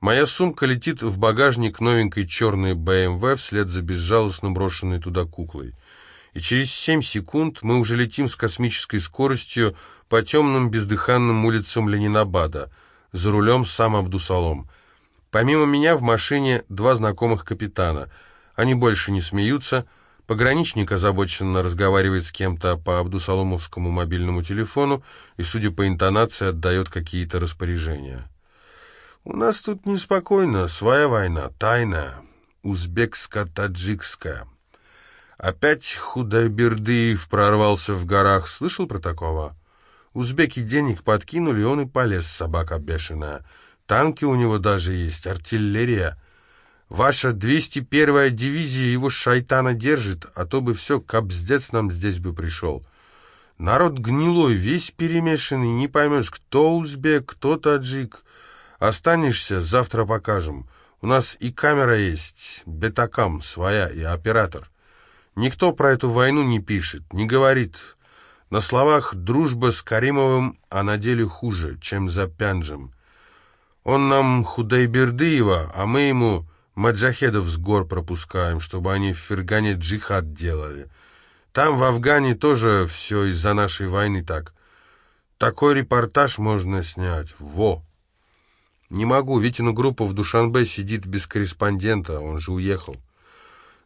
Моя сумка летит в багажник новенькой черной БМВ вслед за безжалостно брошенной туда куклой. И через семь секунд мы уже летим с космической скоростью по темным бездыханным улицам Ленинабада. За рулем сам Абдусалом. Помимо меня в машине два знакомых капитана. Они больше не смеются. Пограничник озабоченно разговаривает с кем-то по Абдусаломовскому мобильному телефону и, судя по интонации, отдает какие-то распоряжения. У нас тут неспокойно, своя война, тайная, узбекско-таджикская. Опять Худайбердыев прорвался в горах. Слышал про такого? Узбеки денег подкинули, он и полез, собака бешеная. Танки у него даже есть, артиллерия. Ваша 201-я дивизия его шайтана держит, а то бы все, капздец нам здесь бы пришел. Народ гнилой, весь перемешанный, не поймешь, кто узбек, кто таджик. Останешься, завтра покажем. У нас и камера есть, бетакам своя, и оператор. Никто про эту войну не пишет, не говорит. На словах «дружба с Каримовым», а на деле хуже, чем за Пянджем. Он нам Худайбердыева, а мы ему маджахедов с гор пропускаем, чтобы они в Фергане джихад делали. Там, в Афгане, тоже все из-за нашей войны так. Такой репортаж можно снять. Во! Не могу, Витину группа в Душанбе сидит без корреспондента, он же уехал.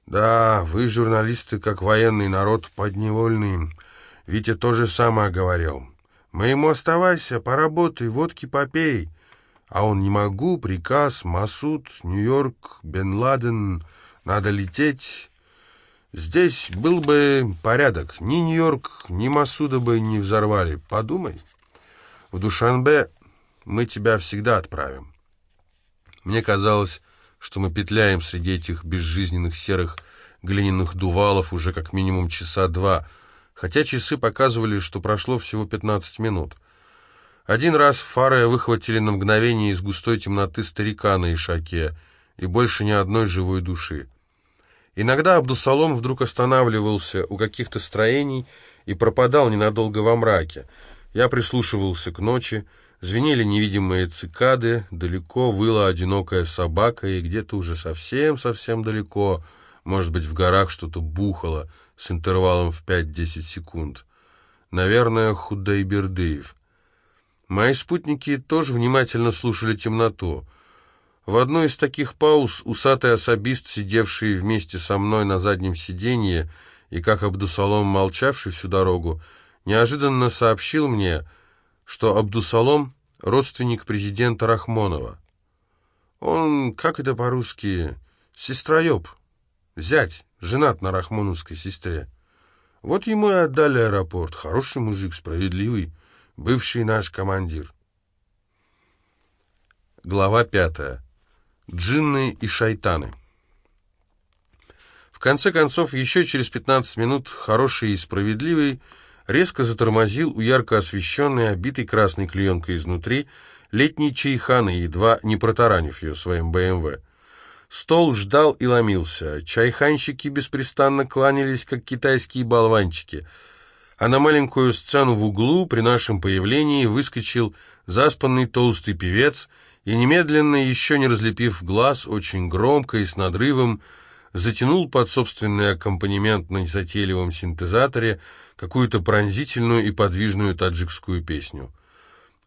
Да, вы, журналисты, как военный народ, подневольный. Витя то же самое говорил. Мы ему оставайся, поработай, водки попей. А он не могу, приказ, Масуд, Нью-Йорк, Бен Ладен, надо лететь. Здесь был бы порядок. Ни Нью-Йорк, ни Масуда бы не взорвали. Подумай. В Душанбе мы тебя всегда отправим. Мне казалось, что мы петляем среди этих безжизненных серых глиняных дувалов уже как минимум часа два, хотя часы показывали, что прошло всего 15 минут. Один раз фары выхватили на мгновение из густой темноты старика на ишаке, и больше ни одной живой души. Иногда Абдусалом вдруг останавливался у каких-то строений и пропадал ненадолго во мраке. Я прислушивался к ночи, Звенели невидимые цикады, далеко выла одинокая собака, и где-то уже совсем-совсем далеко, может быть, в горах что-то бухало с интервалом в 5-10 секунд. Наверное, Худайбердыев. Мои спутники тоже внимательно слушали темноту. В одной из таких пауз усатый особист, сидевший вместе со мной на заднем сиденье и, как Абдусалом, молчавший всю дорогу, неожиданно сообщил мне, что Абдусалом — родственник президента Рахмонова. Он, как это по-русски, сестроеб, зять, женат на рахмоновской сестре. Вот ему и отдали аэропорт. Хороший мужик, справедливый, бывший наш командир. Глава пятая. Джинны и шайтаны. В конце концов, еще через 15 минут хороший и справедливый резко затормозил у ярко освещенной, обитой красной клеенкой изнутри, летней чайханы, едва не протаранив ее своим БМВ. Стол ждал и ломился. Чайханщики беспрестанно кланялись, как китайские болванчики. А на маленькую сцену в углу при нашем появлении выскочил заспанный толстый певец и, немедленно, еще не разлепив глаз, очень громко и с надрывом, затянул под собственный аккомпанемент на незатейливом синтезаторе какую-то пронзительную и подвижную таджикскую песню.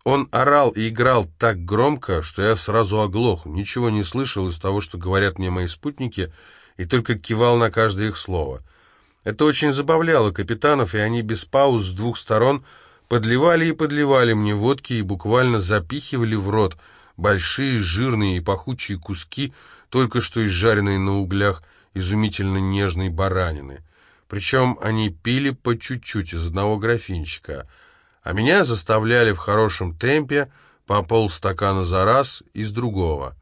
Он орал и играл так громко, что я сразу оглох, ничего не слышал из того, что говорят мне мои спутники, и только кивал на каждое их слово. Это очень забавляло капитанов, и они без пауз с двух сторон подливали и подливали мне водки и буквально запихивали в рот большие жирные и пахучие куски, только что изжаренные на углях изумительно нежной баранины. Причем они пили по чуть-чуть из одного графинчика, а меня заставляли в хорошем темпе по полстакана за раз из другого.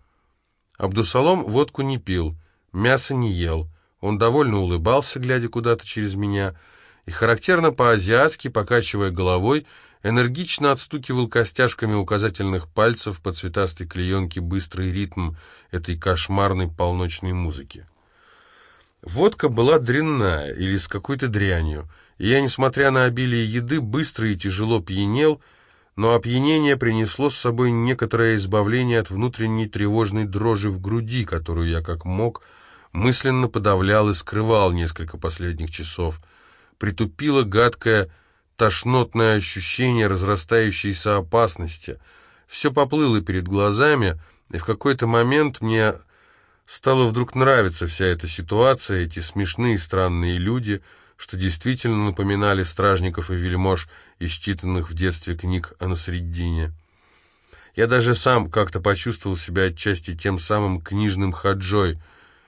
Абдусалом водку не пил, мясо не ел, он довольно улыбался, глядя куда-то через меня, и характерно по-азиатски, покачивая головой, энергично отстукивал костяшками указательных пальцев по цветастой клеенке быстрый ритм этой кошмарной полночной музыки. Водка была дрянная или с какой-то дрянью, и я, несмотря на обилие еды, быстро и тяжело пьянел, но опьянение принесло с собой некоторое избавление от внутренней тревожной дрожи в груди, которую я как мог мысленно подавлял и скрывал несколько последних часов. Притупило гадкое тошнотное ощущение разрастающейся опасности. Все поплыло перед глазами, и в какой-то момент мне стало вдруг нравиться вся эта ситуация, эти смешные странные люди — что действительно напоминали стражников и вельмож из читанных в детстве книг о Насреддине. Я даже сам как-то почувствовал себя отчасти тем самым книжным хаджой,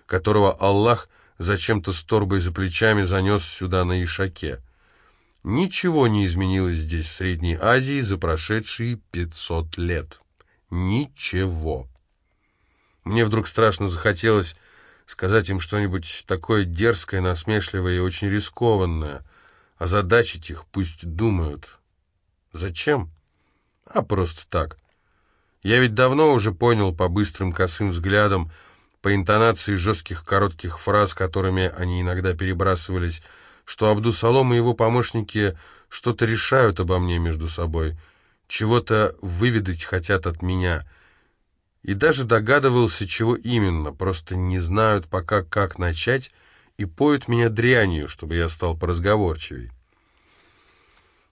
которого Аллах зачем-то с торбой за плечами занес сюда на Ишаке. Ничего не изменилось здесь, в Средней Азии, за прошедшие 500 лет. Ничего. Мне вдруг страшно захотелось сказать им что-нибудь такое дерзкое, насмешливое и очень рискованное, озадачить их, пусть думают. Зачем? А просто так. Я ведь давно уже понял по быстрым косым взглядам, по интонации жестких коротких фраз, которыми они иногда перебрасывались, что Абдусалом и его помощники что-то решают обо мне между собой, чего-то выведать хотят от меня — и даже догадывался, чего именно, просто не знают пока, как начать, и поют меня дрянью, чтобы я стал поразговорчивей.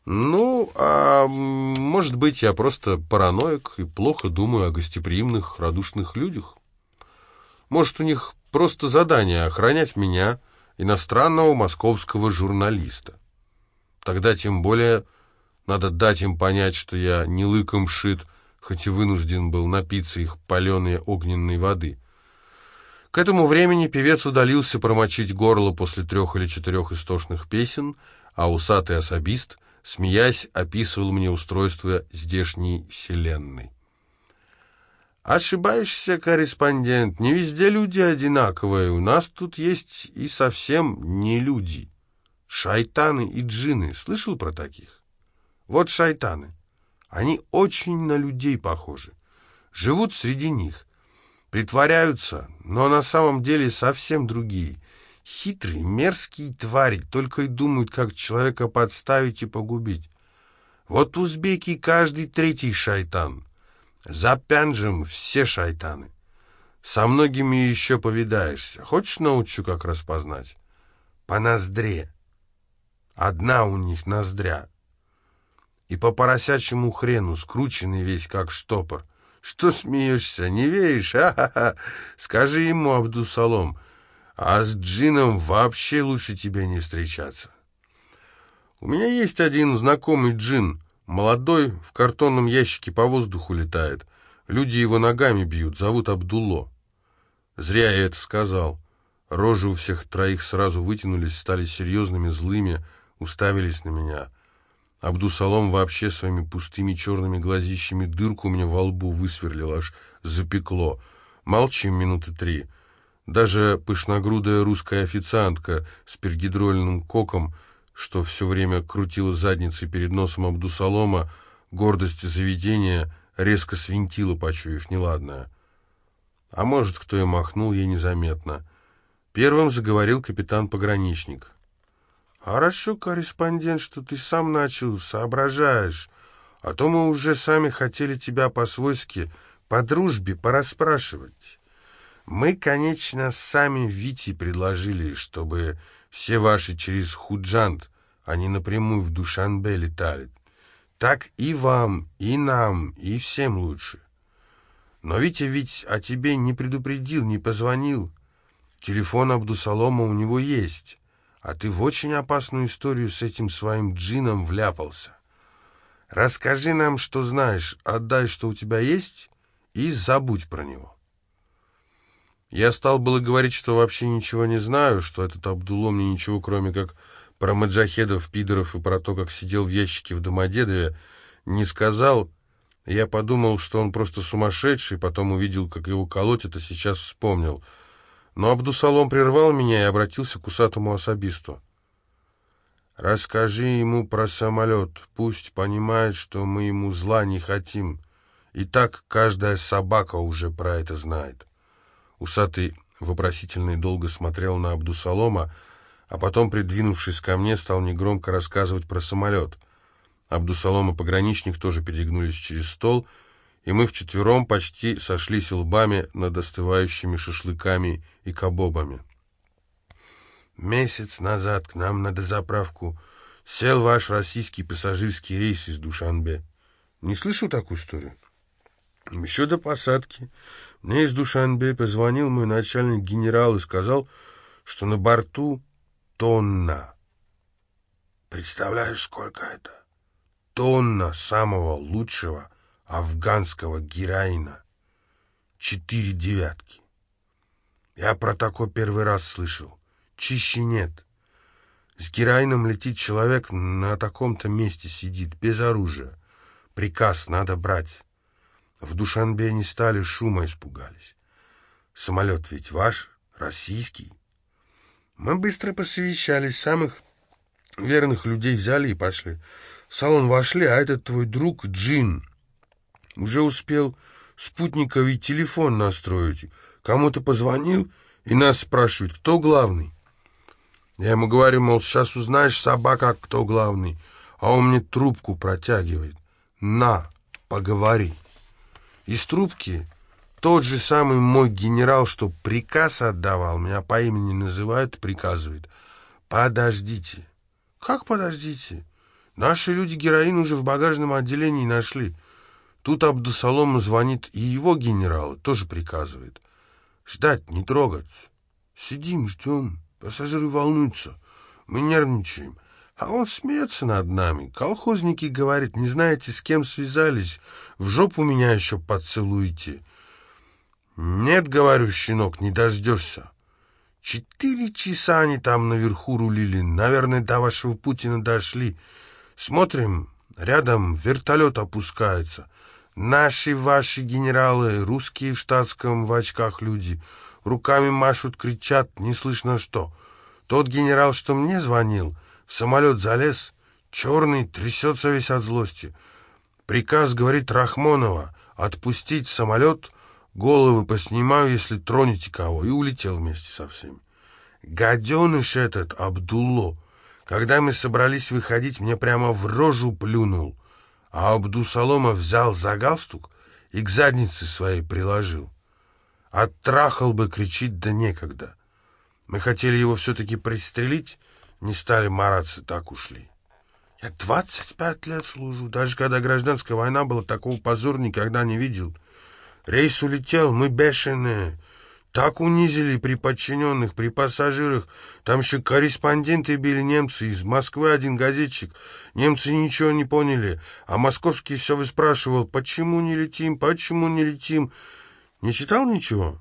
Ну, а может быть, я просто параноик и плохо думаю о гостеприимных, радушных людях. Может, у них просто задание охранять меня, иностранного московского журналиста. Тогда тем более надо дать им понять, что я не лыком шит, хоть и вынужден был напиться их паленой огненной воды. К этому времени певец удалился промочить горло после трех или четырех истошных песен, а усатый особист, смеясь, описывал мне устройство здешней вселенной. «Ошибаешься, корреспондент, не везде люди одинаковые, у нас тут есть и совсем не люди. Шайтаны и джины, слышал про таких? Вот шайтаны. Они очень на людей похожи. Живут среди них. Притворяются, но на самом деле совсем другие. Хитрые, мерзкие твари, только и думают, как человека подставить и погубить. Вот узбеки каждый третий шайтан. За Пянджем все шайтаны. Со многими еще повидаешься. Хочешь научу, как распознать? По ноздре. Одна у них ноздря и по поросячьему хрену, скрученный весь как штопор. Что смеешься, не веришь? А-ха-ха! Скажи ему, Абдусалом, а с джином вообще лучше тебе не встречаться. У меня есть один знакомый джин, молодой, в картонном ящике по воздуху летает. Люди его ногами бьют, зовут Абдулло. Зря я это сказал. Рожи у всех троих сразу вытянулись, стали серьезными, злыми, уставились на меня. Абдусалом вообще своими пустыми черными глазищами дырку мне во лбу высверлил, аж запекло. Молчим минуты три. Даже пышногрудая русская официантка с пергидрольным коком, что все время крутила задницей перед носом Абдусалома, гордость заведения резко свинтила, почуяв неладное. А может, кто и махнул ей незаметно. Первым заговорил капитан-пограничник. «Хорошо, корреспондент, что ты сам начал, соображаешь. А то мы уже сами хотели тебя по-свойски, по дружбе, порасспрашивать. Мы, конечно, сами Вити предложили, чтобы все ваши через Худжант, а не напрямую в Душанбе летали. Так и вам, и нам, и всем лучше. Но Витя ведь о тебе не предупредил, не позвонил. Телефон Абдусалома у него есть» а ты в очень опасную историю с этим своим джином вляпался. Расскажи нам, что знаешь, отдай, что у тебя есть, и забудь про него. Я стал было говорить, что вообще ничего не знаю, что этот Абдулло мне ничего, кроме как про маджахедов, пидоров и про то, как сидел в ящике в Домодедове, не сказал. Я подумал, что он просто сумасшедший, потом увидел, как его колотят, а сейчас вспомнил — но Абдусалом прервал меня и обратился к усатому особисту. «Расскажи ему про самолет, пусть понимает, что мы ему зла не хотим. И так каждая собака уже про это знает». Усатый вопросительно и долго смотрел на Абдусалома, а потом, придвинувшись ко мне, стал негромко рассказывать про самолет. Абдусалом и пограничник тоже перегнулись через стол, и мы вчетвером почти сошлись лбами над остывающими шашлыками и кабобами. Месяц назад к нам на дозаправку сел ваш российский пассажирский рейс из Душанбе. Не слышал такую историю? Еще до посадки мне из Душанбе позвонил мой начальник генерал и сказал, что на борту тонна. Представляешь, сколько это? Тонна самого лучшего афганского героина. Четыре девятки. Я про такой первый раз слышал. Чище нет. С героином летит человек, на таком-то месте сидит, без оружия. Приказ надо брать. В Душанбе не стали, шума испугались. Самолет ведь ваш, российский. Мы быстро посовещались, самых верных людей взяли и пошли. В салон вошли, а этот твой друг Джин уже успел спутниковый телефон настроить. Кому-то позвонил и нас спрашивает, кто главный. Я ему говорю, мол, сейчас узнаешь, собака, кто главный. А он мне трубку протягивает. На, поговори. Из трубки тот же самый мой генерал, что приказ отдавал, меня по имени называют, приказывает. Подождите. Как подождите? Наши люди героин уже в багажном отделении нашли. Тут Абдусалому звонит и его генерал тоже приказывает. Ждать, не трогать. Сидим, ждем. Пассажиры волнуются. Мы нервничаем. А он смеется над нами. Колхозники, говорит, не знаете, с кем связались. В жопу меня еще поцелуете. Нет, говорю, щенок, не дождешься. Четыре часа они там наверху рулили. Наверное, до вашего Путина дошли. Смотрим, рядом вертолет опускается. Наши ваши генералы, русские в штатском в очках люди — руками машут, кричат, не слышно что. Тот генерал, что мне звонил, в самолет залез, черный, трясется весь от злости. Приказ, говорит Рахмонова, отпустить самолет, головы поснимаю, если тронете кого, и улетел вместе со всеми. Гаденыш этот, Абдулло, когда мы собрались выходить, мне прямо в рожу плюнул, а Абдусалома взял за галстук и к заднице своей приложил. Оттрахал бы, кричить, да некогда. Мы хотели его все-таки пристрелить, не стали мараться, так ушли. Я двадцать пять лет служу, даже когда гражданская война была, такого позора никогда не видел. Рейс улетел, мы бешеные. Так унизили при подчиненных, при пассажирах. Там еще корреспонденты били немцы, из Москвы один газетчик. Немцы ничего не поняли, а московский все выспрашивал, почему не летим, почему не летим. Не читал ничего?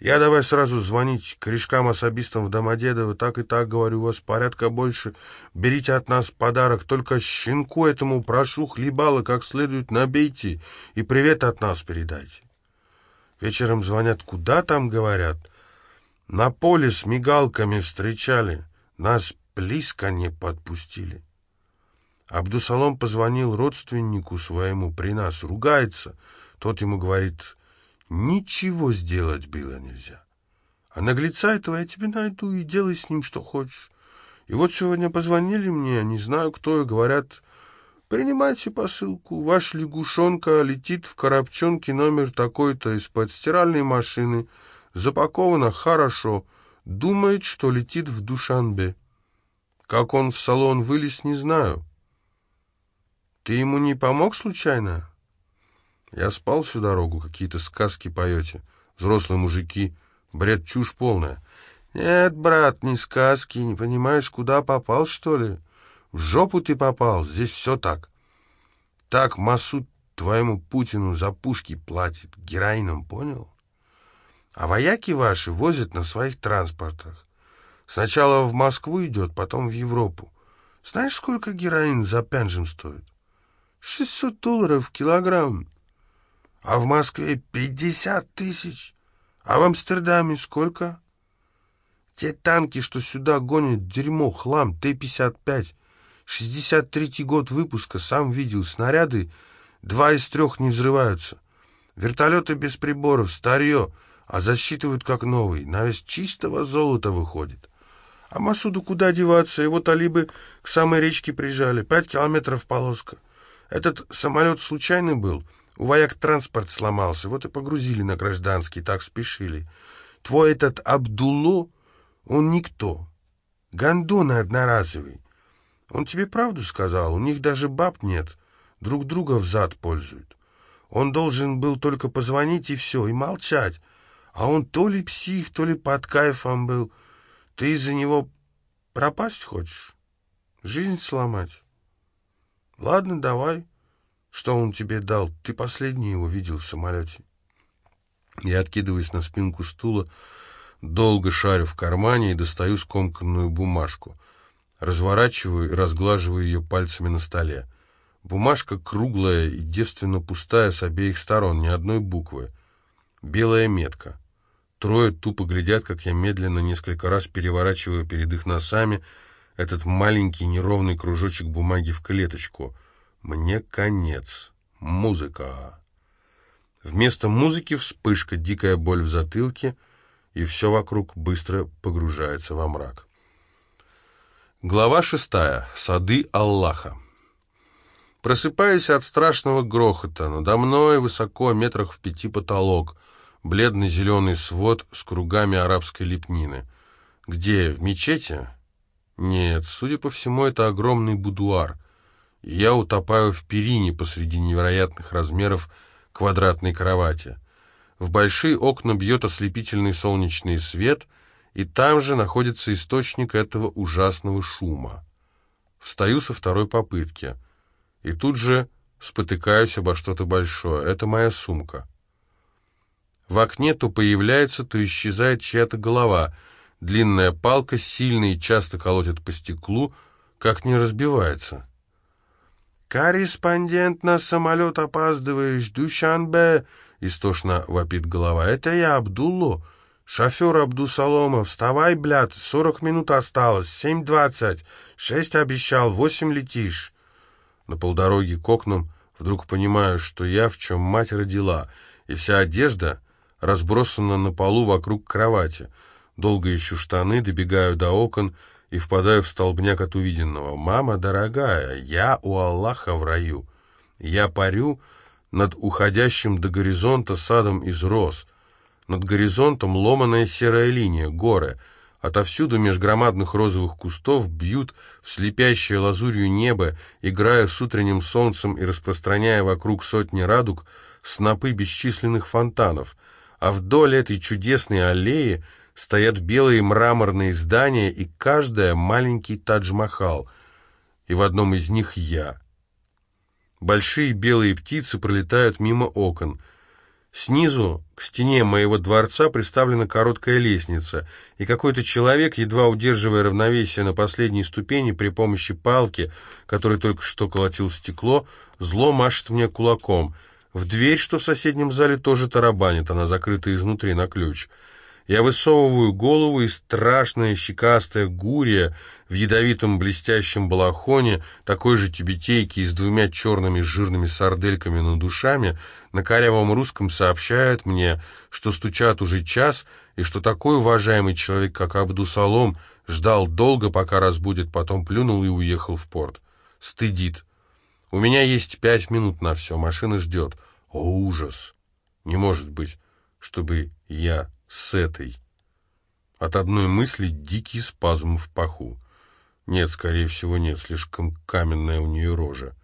Я давай сразу звонить корешкам-особистам в Домодедово. Так и так, говорю, у вас порядка больше. Берите от нас подарок. Только щенку этому прошу хлебало как следует набейте и привет от нас передайте. Вечером звонят. Куда там, говорят? На поле с мигалками встречали. Нас близко не подпустили. Абдусалом позвонил родственнику своему при нас, ругается — тот ему говорит, ничего сделать было нельзя. А наглеца этого я тебе найду и делай с ним что хочешь. И вот сегодня позвонили мне, не знаю кто, и говорят, принимайте посылку, ваш лягушонка летит в коробчонке номер такой-то из-под стиральной машины, запаковано хорошо, думает, что летит в Душанбе. Как он в салон вылез, не знаю. Ты ему не помог случайно? Я спал всю дорогу, какие-то сказки поете. Взрослые мужики. Бред, чушь полная. Нет, брат, не сказки. Не понимаешь, куда попал, что ли? В жопу ты попал. Здесь все так. Так Масуд твоему Путину за пушки платит. Героином, понял? А вояки ваши возят на своих транспортах. Сначала в Москву идет, потом в Европу. Знаешь, сколько героин за пенжем стоит? Шестьсот долларов в килограмм а в Москве пятьдесят тысяч. А в Амстердаме сколько? Те танки, что сюда гонят, дерьмо, хлам, Т-55. 63-й год выпуска, сам видел, снаряды два из трех не взрываются. Вертолеты без приборов, старье, а засчитывают как новый, на вес чистого золота выходит. А Масуду куда деваться? Его талибы к самой речке прижали. Пять километров полоска. Этот самолет случайный был. У вояк транспорт сломался. Вот и погрузили на гражданский. Так спешили. Твой этот Абдулло, он никто. Гондон одноразовый. Он тебе правду сказал. У них даже баб нет. Друг друга взад пользуют. Он должен был только позвонить и все, и молчать. А он то ли псих, то ли под кайфом был. Ты из-за него пропасть хочешь? Жизнь сломать? Ладно, давай. Что он тебе дал? Ты последний его видел в самолете. Я откидываюсь на спинку стула, долго шарю в кармане и достаю скомканную бумажку. Разворачиваю и разглаживаю ее пальцами на столе. Бумажка круглая и девственно пустая с обеих сторон, ни одной буквы. Белая метка. Трое тупо глядят, как я медленно несколько раз переворачиваю перед их носами этот маленький неровный кружочек бумаги в клеточку. Мне конец. Музыка. Вместо музыки вспышка, дикая боль в затылке, и все вокруг быстро погружается во мрак. Глава шестая. Сады Аллаха. Просыпаюсь от страшного грохота. Надо мной высоко, метрах в пяти потолок — бледный зеленый свод с кругами арабской лепнины. Где, в мечети? Нет, судя по всему, это огромный будуар. я утопаю в перине посреди невероятных размеров квадратной кровати. В большие окна бьет ослепительный солнечный свет, и там же находится источник этого ужасного шума. Встаю со второй попытки, и тут же спотыкаюсь обо что-то большое. Это моя сумка. В окне то появляется, то исчезает чья-то голова. Длинная палка сильно и часто колотит по стеклу, как не разбивается. «Корреспондент на самолет опаздываешь, Душанбе!» — истошно вопит голова. «Это я, Абдулло, шофер Абдусалома. Вставай, блядь, сорок минут осталось, семь двадцать. Шесть обещал, восемь летишь». На полдороге к окнам вдруг понимаю, что я в чем мать родила, и вся одежда разбросана на полу вокруг кровати. Долго ищу штаны, добегаю до окон и впадаю в столбняк от увиденного. «Мама дорогая, я у Аллаха в раю. Я парю над уходящим до горизонта садом из роз. Над горизонтом ломаная серая линия, горы. Отовсюду меж громадных розовых кустов бьют в слепящее лазурью небо, играя с утренним солнцем и распространяя вокруг сотни радуг снопы бесчисленных фонтанов — а вдоль этой чудесной аллеи стоят белые мраморные здания, и каждая маленький Тадж-Махал, и в одном из них я. Большие белые птицы пролетают мимо окон. Снизу к стене моего дворца приставлена короткая лестница, и какой-то человек, едва удерживая равновесие на последней ступени при помощи палки, который только что колотил стекло, зло машет мне кулаком — в дверь, что в соседнем зале, тоже тарабанит, она закрыта изнутри на ключ. Я высовываю голову, и страшная щекастая гурия в ядовитом блестящем балахоне, такой же тюбетейки и с двумя черными жирными сардельками над душами, на корявом русском сообщает мне, что стучат уже час, и что такой уважаемый человек, как Абдусалом, ждал долго, пока разбудит, потом плюнул и уехал в порт. Стыдит. У меня есть пять минут на все, машина ждет. О, ужас! Не может быть, чтобы я с этой... От одной мысли дикий спазм в паху. Нет, скорее всего, нет, слишком каменная у нее рожа.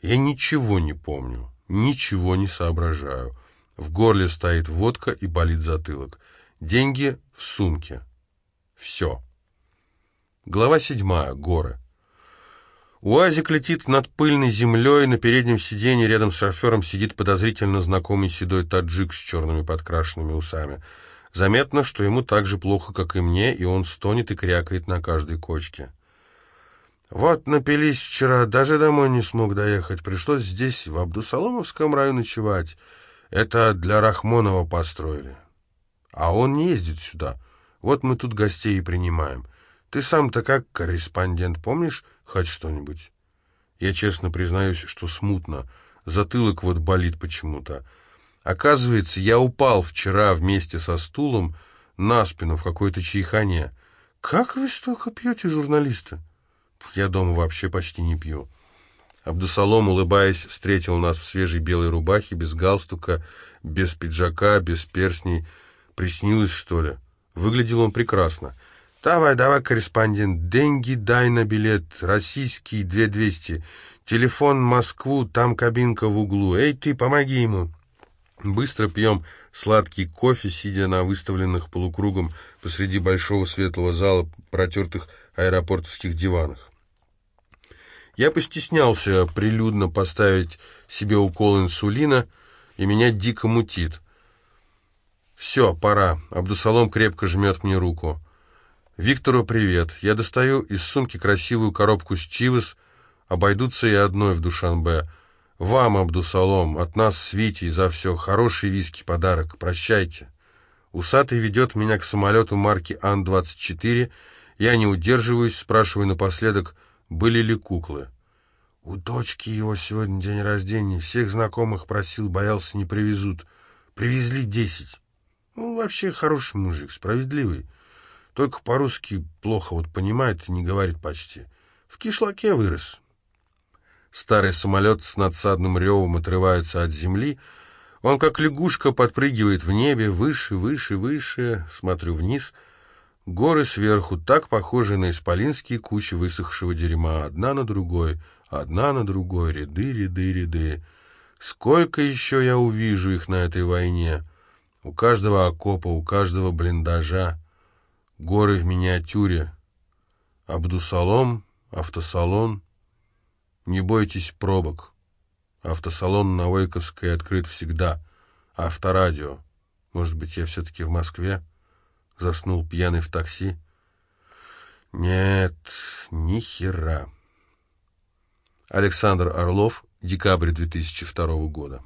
Я ничего не помню, ничего не соображаю. В горле стоит водка и болит затылок. Деньги в сумке. Все. Глава седьмая. Горы. УАЗик летит над пыльной землей, на переднем сиденье рядом с шофером сидит подозрительно знакомый седой таджик с черными подкрашенными усами. Заметно, что ему так же плохо, как и мне, и он стонет и крякает на каждой кочке. «Вот напились вчера, даже домой не смог доехать. Пришлось здесь, в Абдусаломовском районе ночевать. Это для Рахмонова построили. А он не ездит сюда. Вот мы тут гостей и принимаем. Ты сам-то как корреспондент, помнишь хоть что-нибудь? Я честно признаюсь, что смутно. Затылок вот болит почему-то. Оказывается, я упал вчера вместе со стулом на спину в какой-то чайхане. «Как вы столько пьете, журналисты?» «Я дома вообще почти не пью». Абдусалом, улыбаясь, встретил нас в свежей белой рубахе, без галстука, без пиджака, без перстней. Приснилось, что ли? Выглядел он прекрасно. «Давай, давай, корреспондент, деньги дай на билет, российский, две двести, телефон Москву, там кабинка в углу, эй ты, помоги ему!» Быстро пьем сладкий кофе, сидя на выставленных полукругом посреди большого светлого зала протертых аэропортовских диванах. Я постеснялся прилюдно поставить себе укол инсулина, и меня дико мутит. «Все, пора». Абдусалом крепко жмет мне руку. «Виктору привет. Я достаю из сумки красивую коробку с чивес. Обойдутся и одной в Душанбе. Вам, Абдусалом, от нас с Витей за все. Хороший виски подарок. Прощайте. Усатый ведет меня к самолету марки Ан-24. Я не удерживаюсь, спрашиваю напоследок, были ли куклы. У дочки его сегодня день рождения. Всех знакомых просил, боялся, не привезут. Привезли десять. Ну, вообще хороший мужик, справедливый. Только по-русски плохо вот понимает и не говорит почти. В кишлаке вырос. Старый самолет с надсадным ревом отрывается от земли. Он, как лягушка, подпрыгивает в небе, выше, выше, выше. Смотрю вниз. Горы сверху, так похожи на исполинские кучи высохшего дерьма, одна на другой, одна на другой, ряды, ряды, ряды. Сколько еще я увижу их на этой войне? У каждого окопа, у каждого блиндажа. Горы в миниатюре. Абдусалом, автосалон — не бойтесь пробок. Автосалон на Войковской открыт всегда. Авторадио. Может быть, я все-таки в Москве? Заснул пьяный в такси? Нет, ни хера. Александр Орлов, декабрь 2002 года.